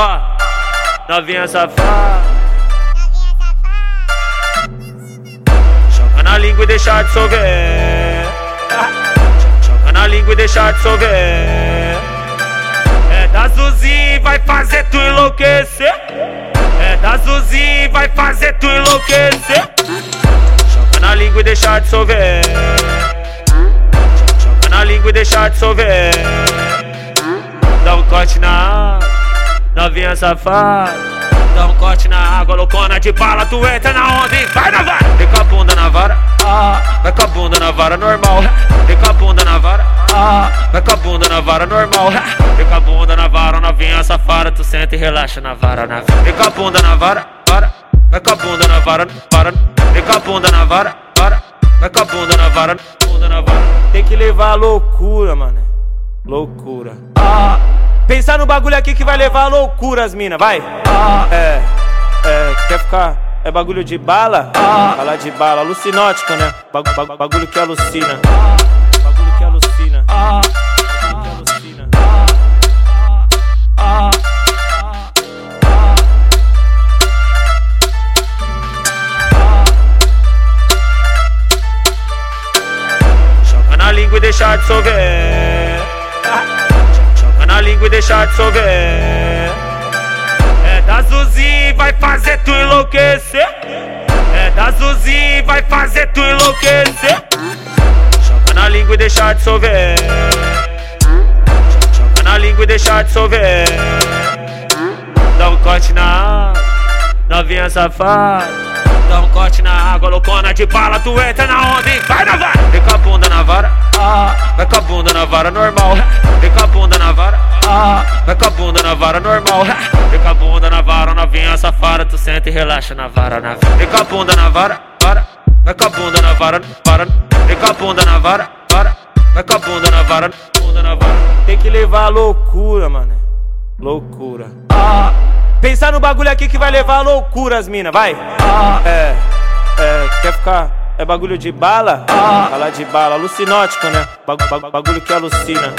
Ó, novinha safada. Joga na língua e deixa de sover. Joga na língua e deixa de sover. É da Zuzi, vai fazer tu enlouquecer. É da Zuzi, vai fazer tu enlouquecer. Joga na língua e deixa de sover. Joga na língua e deixa de sover. Dá um corte na água, novinha safada. Dá um corte na água, loucona de bala, tu entra na onda e vai na vara. Vem com a bunda na vara, ah, vai com a bunda na vara normal. Vem com a bunda na vara, ah, vai com a bunda na vara normal. Vem com a bunda na vara, novinha safada, tu senta e relaxa na vara, na vara. Vem com a bunda na vara, vara, vai com a bunda na vara, vara. Vem com a bunda na vara, vara, vai com a bunda na vara, bunda na vara. Tem que levar a loucura, mano. Loucura. Ah, pensar no bagulho aqui que vai levar a loucura as mina, vai. Ah, é, é, quer ficar? É bagulho de bala? Ah, bala de bala, alucinótica, né? Bagu- bagu- bagulho que alucina. Bagulho que alucina. Ah, bagulho que alucina. Ah, ah, Joga na língua e deixa. Joga na língua e deixa de sover. É da Zuzi, vai fazer tu enlouquecer. É da Zuzi, vai fazer tu enlouquecer. Joga na língua e deixa de sover. Joga na língua e deixa de sover. Dá um corte na água, novinha safada. Dá um corte na água, loucona de bala, tu entra na onda e vai na vara. Vem com a bunda na vara, ah, vai com a bunda na vara normal. Vem com a bunda na vara, vai com a bunda na vara normal. Vem com a bunda na vara, novinha safada, tu senta e relaxa na vara, na vara. Vem com a bunda na vara, vara, vai com a bunda na vara, vara. Vem com a bunda na vara, vara, vai com a bunda na vara, bunda na vara. Tem que levar a loucura, mano. Loucura. Ah, pensar no bagulho aqui que vai levar a loucura as mina, vai. Ah, é, é, quer ficar? É bagulho de bala? Ah, bala de bala, alucinótica, né? Bagu- bagu- bagulho que alucina.